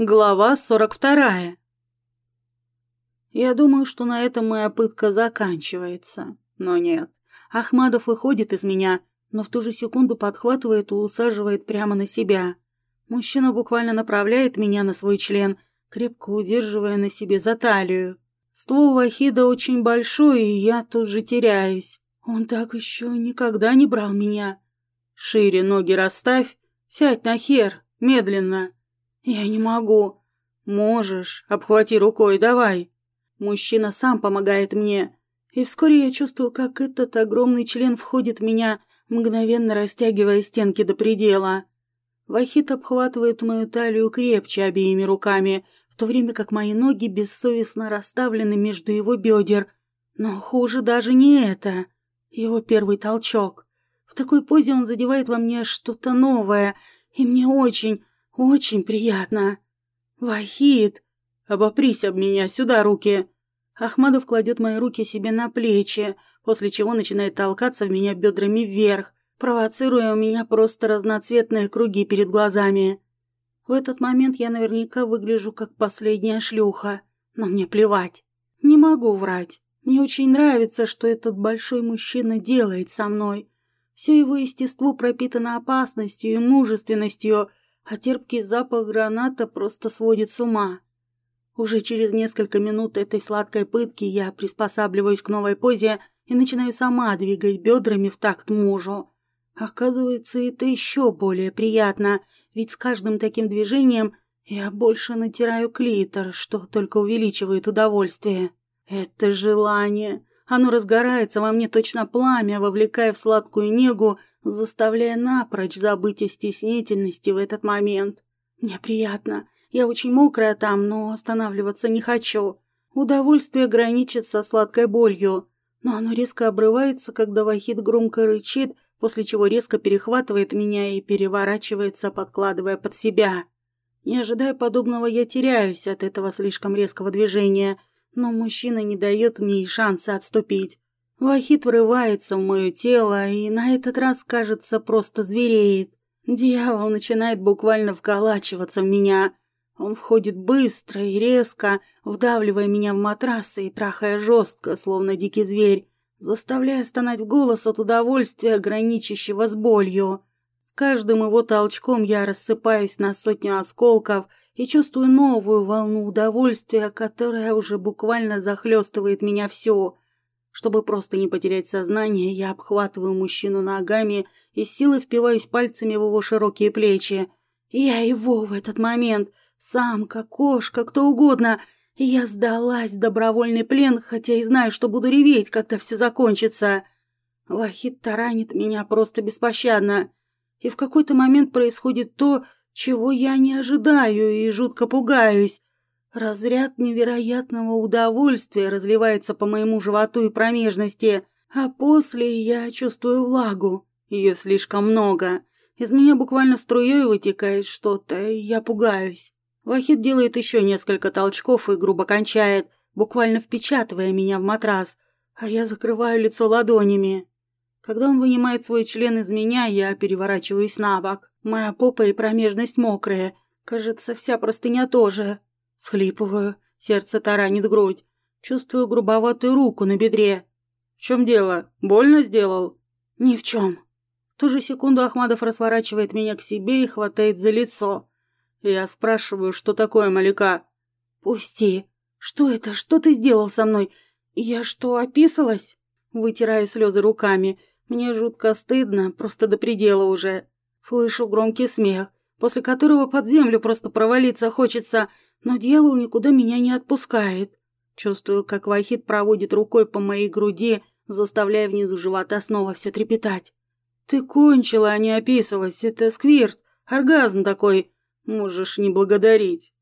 Глава 42. Я думаю, что на этом моя пытка заканчивается. Но нет. Ахмадов выходит из меня, но в ту же секунду подхватывает и усаживает прямо на себя. Мужчина буквально направляет меня на свой член, крепко удерживая на себе за талию. Ствол Вахида очень большой, и я тут же теряюсь. Он так еще никогда не брал меня. Шире ноги расставь, сядь на хер, медленно. «Я не могу». «Можешь. Обхвати рукой, давай». Мужчина сам помогает мне. И вскоре я чувствую, как этот огромный член входит в меня, мгновенно растягивая стенки до предела. Вахит обхватывает мою талию крепче обеими руками, в то время как мои ноги бессовестно расставлены между его бедер. Но хуже даже не это. Его первый толчок. В такой позе он задевает во мне что-то новое, и мне очень, «Очень приятно. Вахид, обопрись об меня, сюда руки». Ахмадов кладет мои руки себе на плечи, после чего начинает толкаться в меня бедрами вверх, провоцируя у меня просто разноцветные круги перед глазами. В этот момент я наверняка выгляжу как последняя шлюха, но мне плевать. Не могу врать. Мне очень нравится, что этот большой мужчина делает со мной. Все его естество пропитано опасностью и мужественностью, а терпкий запах граната просто сводит с ума. Уже через несколько минут этой сладкой пытки я приспосабливаюсь к новой позе и начинаю сама двигать бедрами в такт мужу. Оказывается, это еще более приятно, ведь с каждым таким движением я больше натираю клитор, что только увеличивает удовольствие. Это желание. Оно разгорается во мне точно пламя, вовлекая в сладкую негу заставляя напрочь забыть о стеснительности в этот момент. Мне приятно. Я очень мокрая там, но останавливаться не хочу. Удовольствие граничит со сладкой болью. Но оно резко обрывается, когда Вахид громко рычит, после чего резко перехватывает меня и переворачивается, подкладывая под себя. Не ожидая подобного, я теряюсь от этого слишком резкого движения, но мужчина не дает мне и шанса отступить. Вахит врывается в мое тело и на этот раз, кажется, просто звереет. Дьявол начинает буквально вколачиваться в меня. Он входит быстро и резко, вдавливая меня в матрасы и трахая жестко, словно дикий зверь, заставляя стонать в голос от удовольствия, граничащего с болью. С каждым его толчком я рассыпаюсь на сотню осколков и чувствую новую волну удовольствия, которая уже буквально захлестывает меня всю – чтобы просто не потерять сознание, я обхватываю мужчину ногами и с силой впиваюсь пальцами в его широкие плечи. Я его в этот момент, самка, кошка, кто угодно. Я сдалась в добровольный плен, хотя и знаю, что буду реветь, когда все закончится. Вахид таранит меня просто беспощадно. И в какой-то момент происходит то, чего я не ожидаю и жутко пугаюсь. Разряд невероятного удовольствия разливается по моему животу и промежности, а после я чувствую влагу. Ее слишком много. Из меня буквально струей вытекает что-то, и я пугаюсь. Вахид делает еще несколько толчков и грубо кончает, буквально впечатывая меня в матрас, а я закрываю лицо ладонями. Когда он вынимает свой член из меня, я переворачиваюсь на бок. Моя попа и промежность мокрые. Кажется, вся простыня тоже. Схлипываю, сердце таранит грудь. Чувствую грубоватую руку на бедре. «В чем дело? Больно сделал?» «Ни в чем». В ту же секунду Ахмадов разворачивает меня к себе и хватает за лицо. Я спрашиваю, что такое Малика. «Пусти. Что это? Что ты сделал со мной? Я что, описалась?» Вытираю слезы руками. Мне жутко стыдно, просто до предела уже. Слышу громкий смех, после которого под землю просто провалиться хочется – но дьявол никуда меня не отпускает. Чувствую, как Вахид проводит рукой по моей груди, заставляя внизу живота снова все трепетать. «Ты кончила, а не описалась. Это сквирт. Оргазм такой. Можешь не благодарить».